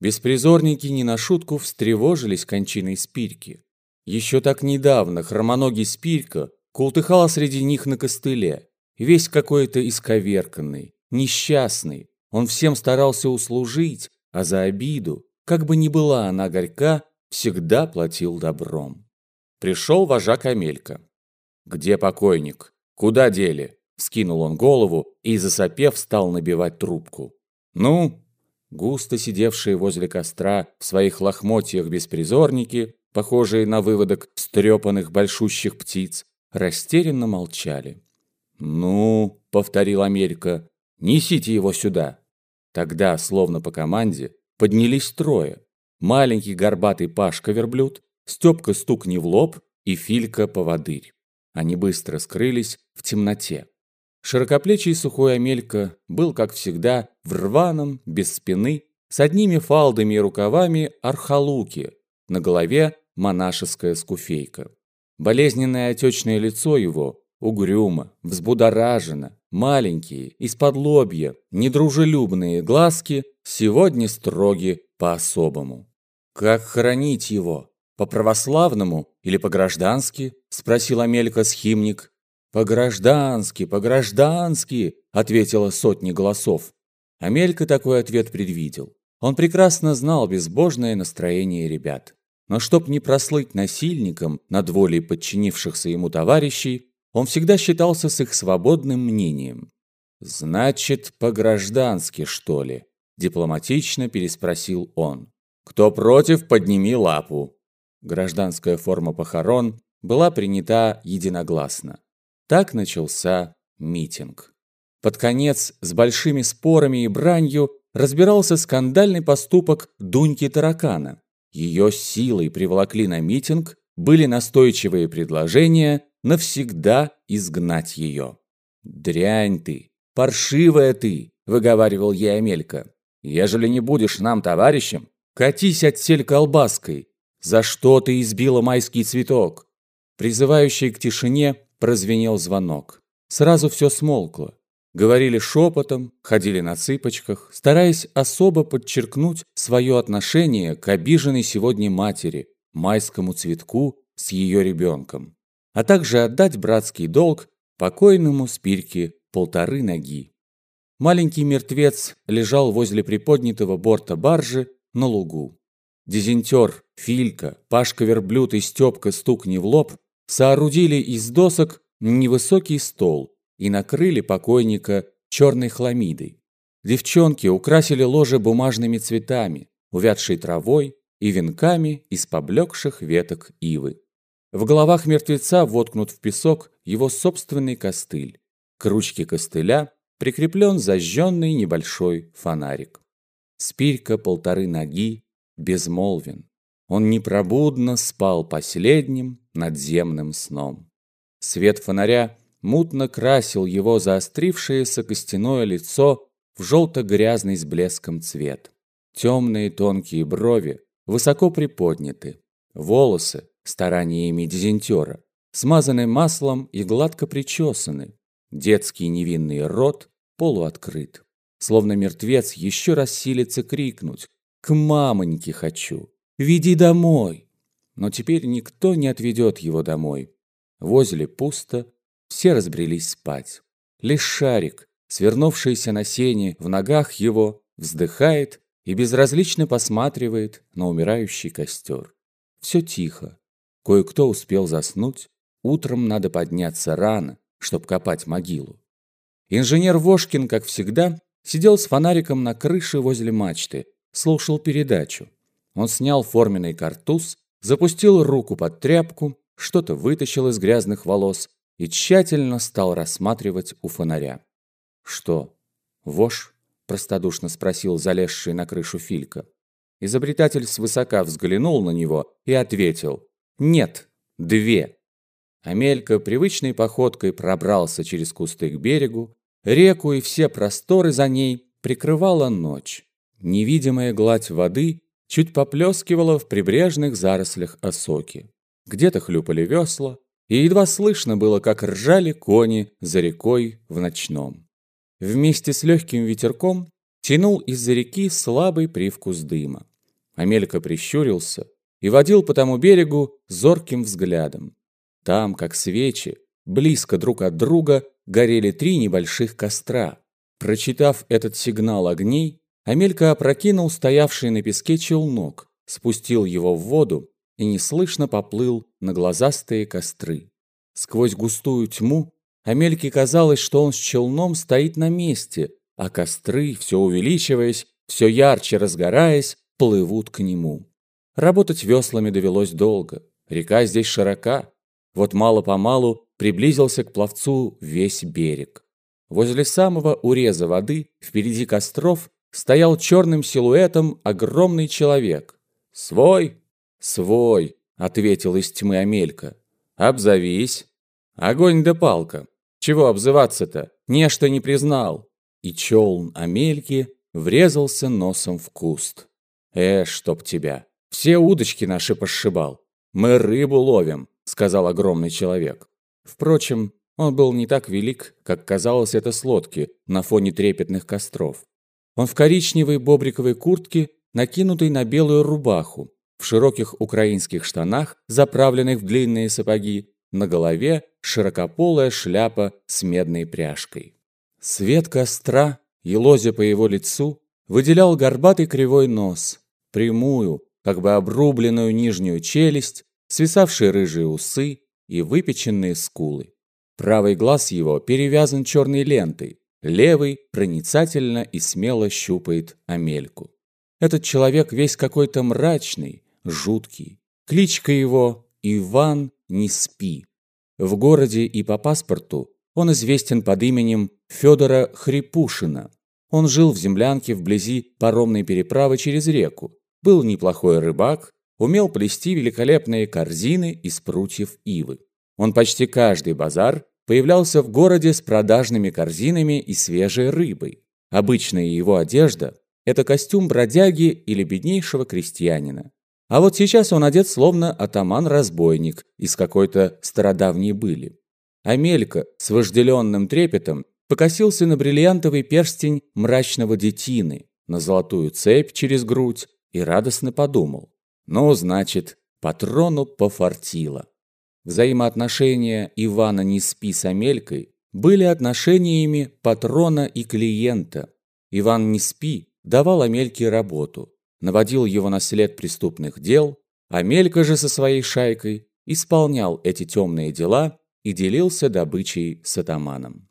Беспризорники не на шутку встревожились кончиной Спирьки. Еще так недавно хромоногий Спирька култыхал среди них на костыле, весь какой-то исковерканный, несчастный. Он всем старался услужить, а за обиду, как бы ни была она горька, всегда платил добром. Пришел вожак Амелька. «Где покойник? Куда дели?» Скинул он голову и, засопев, стал набивать трубку. «Ну?» Густо сидевшие возле костра в своих лохмотьях беспризорники, похожие на выводок стрепанных большущих птиц, растерянно молчали. «Ну?» — повторил Америка. «Несите его сюда!» Тогда, словно по команде, поднялись трое. Маленький горбатый Пашка-верблюд, Степка стукни в лоб и Филька-поводырь. Они быстро скрылись в темноте. Широкоплечий сухой Амелька был, как всегда, в рваном, без спины, с одними фалдами и рукавами архалуки, на голове монашеская скуфейка. Болезненное отечное лицо его угрюмо, взбудоражено, маленькие, из-под лобья, недружелюбные глазки сегодня строги по-особому. «Как хоронить его? По-православному или по-граждански?» – спросил Амелька схимник. «По-граждански, по-граждански!» – ответила сотни голосов. Амелька такой ответ предвидел. Он прекрасно знал безбожное настроение ребят. Но чтоб не прослыть насильником над волей подчинившихся ему товарищей, он всегда считался с их свободным мнением. «Значит, по-граждански, что ли?» – дипломатично переспросил он. «Кто против, подними лапу». Гражданская форма похорон была принята единогласно. Так начался митинг. Под конец с большими спорами и бранью разбирался скандальный поступок Дуньки Таракана. Ее силой приволокли на митинг, были настойчивые предложения навсегда изгнать ее. «Дрянь ты, паршивая ты!» – выговаривал ей Амелька. «Ежели не будешь нам товарищем, катись от сель колбаской. За что ты избила майский цветок?» Призывающий к тишине прозвенел звонок. Сразу все смолкло. Говорили шепотом, ходили на цыпочках, стараясь особо подчеркнуть свое отношение к обиженной сегодня матери, майскому цветку с ее ребенком, а также отдать братский долг покойному спирке полторы ноги. Маленький мертвец лежал возле приподнятого борта баржи на лугу. Дизентер, Филька, Пашка-верблюд и Степка стукни в лоб соорудили из досок невысокий стол и накрыли покойника черной хламидой. Девчонки украсили ложе бумажными цветами, увядшей травой и венками из поблекших веток ивы. В головах мертвеца воткнут в песок его собственный костыль. К ручке костыля прикреплен зажженный небольшой фонарик. Спирька полторы ноги, безмолвен. Он непробудно спал последним надземным сном. Свет фонаря мутно красил его заострившееся костяное лицо в желто-грязный с блеском цвет. Темные тонкие брови высоко приподняты. Волосы, стараниями дизентера, смазаны маслом и гладко причесаны. Детский невинный рот полуоткрыт. Словно мертвец еще раз силится крикнуть «К мамоньке хочу! Веди домой!» Но теперь никто не отведет его домой. Возле пусто, все разбрелись спать. Лишь шарик, свернувшийся на сене в ногах его, вздыхает и безразлично посматривает на умирающий костер. Все тихо. Кое-кто успел заснуть. Утром надо подняться рано, чтобы копать могилу. Инженер Вошкин, как всегда, сидел с фонариком на крыше возле мачты, слушал передачу. Он снял форменный картуз, запустил руку под тряпку, что-то вытащил из грязных волос и тщательно стал рассматривать у фонаря. «Что, вошь?» – простодушно спросил залезший на крышу Филька. Изобретатель свысока взглянул на него и ответил «Нет, две». Амелька привычной походкой пробрался через кусты к берегу, реку и все просторы за ней прикрывала ночь. Невидимая гладь воды чуть поплескивала в прибрежных зарослях осоки. Где-то хлюпали весла, и едва слышно было, как ржали кони за рекой в ночном. Вместе с легким ветерком тянул из-за реки слабый привкус дыма. Амелька прищурился и водил по тому берегу зорким взглядом. Там, как свечи, близко друг от друга, горели три небольших костра. Прочитав этот сигнал огней, Амелька опрокинул стоявший на песке челнок, спустил его в воду и неслышно поплыл на глазастые костры. Сквозь густую тьму Амельке казалось, что он с челном стоит на месте, а костры, все увеличиваясь, все ярче разгораясь, плывут к нему. Работать веслами довелось долго. Река здесь широка. Вот мало-помалу приблизился к пловцу весь берег. Возле самого уреза воды, впереди костров, стоял черным силуэтом огромный человек. «Свой?» «Свой», — ответил из тьмы Амелька. «Обзовись». «Огонь да палка. Чего обзываться-то? Нечто не признал». И челн Амельки врезался носом в куст. «Э, чтоб тебя! Все удочки наши пошибал. Мы рыбу ловим», — сказал огромный человек. Впрочем, он был не так велик, как казалось это с лодки на фоне трепетных костров. Он в коричневой бобриковой куртке, накинутой на белую рубаху, в широких украинских штанах, заправленных в длинные сапоги, на голове широкополая шляпа с медной пряжкой. Свет костра, елозя по его лицу, выделял горбатый кривой нос, прямую, как бы обрубленную нижнюю челюсть, свисавшие рыжие усы и выпеченные скулы. Правый глаз его перевязан черной лентой, левый проницательно и смело щупает Амельку. Этот человек весь какой-то мрачный, жуткий. Кличка его Иван Не Спи. В городе и по паспорту он известен под именем Федора Хрипушина. Он жил в землянке вблизи паромной переправы через реку, был неплохой рыбак, умел плести великолепные корзины из прутьев ивы. Он почти каждый базар появлялся в городе с продажными корзинами и свежей рыбой. Обычная его одежда – это костюм бродяги или беднейшего крестьянина. А вот сейчас он одет словно атаман-разбойник из какой-то стародавней были. Амелька с вожделенным трепетом покосился на бриллиантовый перстень мрачного детины, на золотую цепь через грудь и радостно подумал. Ну, значит, патрону пофартило. Взаимоотношения Ивана Неспи с Амелькой были отношениями патрона и клиента. Иван Неспи давал Амельке работу, наводил его на след преступных дел, Амелька же со своей шайкой исполнял эти темные дела и делился добычей с атаманом.